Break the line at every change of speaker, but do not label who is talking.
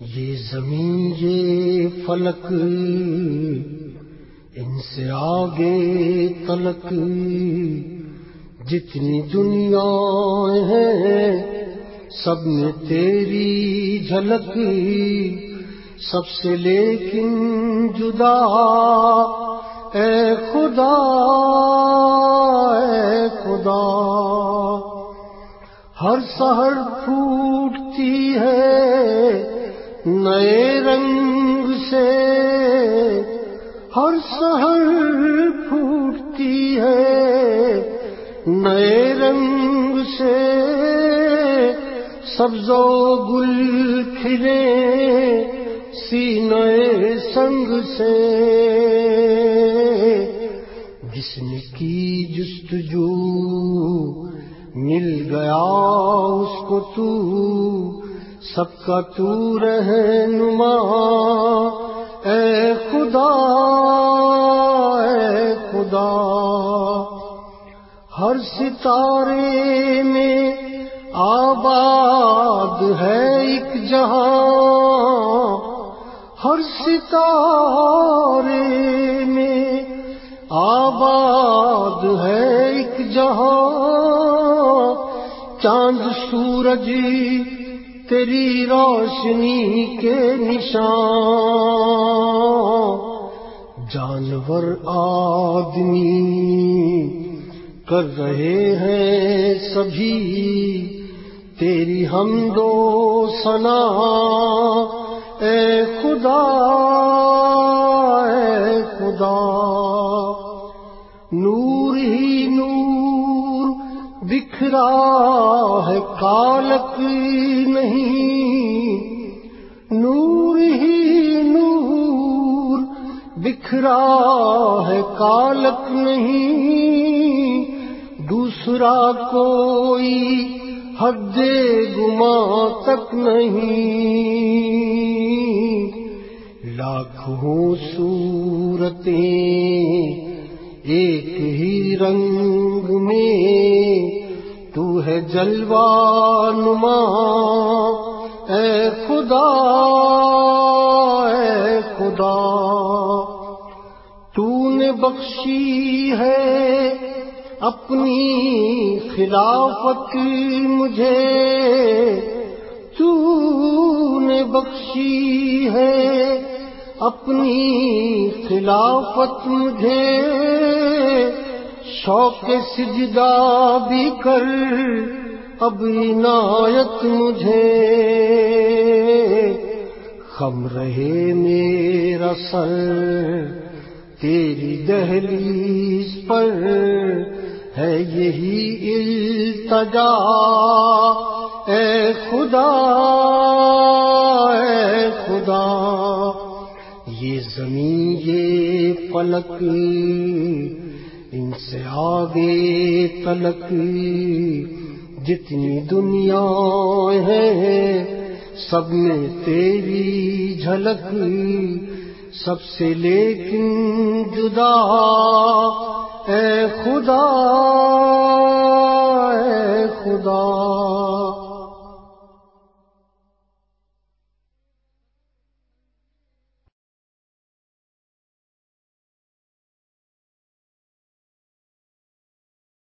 یہ زمین، یہ فلک، ان سے آگے تلک۔ جتنی دنیا ہے سب میں تیری جھلک۔ سب سے لیکن جدا، اے خدا اے خدا۔ ہر سہر پھوٹتی ہے نئے رنگ سے ہر سہر پھوٹتی ہے۔ نئے رنگ سے سبز و گل کھلے سی نئے سنگ سے۔ جس نے کی جستجو مل گیا اس کو تو سب کا تو رہنما اے خدا اے خدا۔ ہر ستارے میں آباد ہے ایک جہاں۔ ہر ستارے میں آباد ہے ایک جہاں۔ چاند، سورج تیری روشنی کے نشان، جانور آدمی کر رہے ہیں سبھی، تیری ہم دو سنا اے خدا اے خدا۔ بکھرا ہے کالک نہیں، نور ہی نور بکھرا ہے کالک نہیں۔ دوسرا کوئی حد گما تک نہیں۔ لاکھوں صورتیں ایک ہی رنگ ہے جلوہ نما اے خدا اے خدا، تو نے بخشی ہے اپنی خلافت مجھے۔ تو نے بخشی ہے اپنی خلافت مجھے۔ شوق سجدہ بھی کر، اب عنایت مجھے۔ خم رہے میرا سر، تیری دہلیز پر۔ ہے یہی التجا۔ اے خدا اے خدا، یہ زمین، یہ پلک ان سے آگے تلک جتنی دنیا ہے سب میں تیری جھلک، سب سے لیکن جدا اے خدا اے خدا۔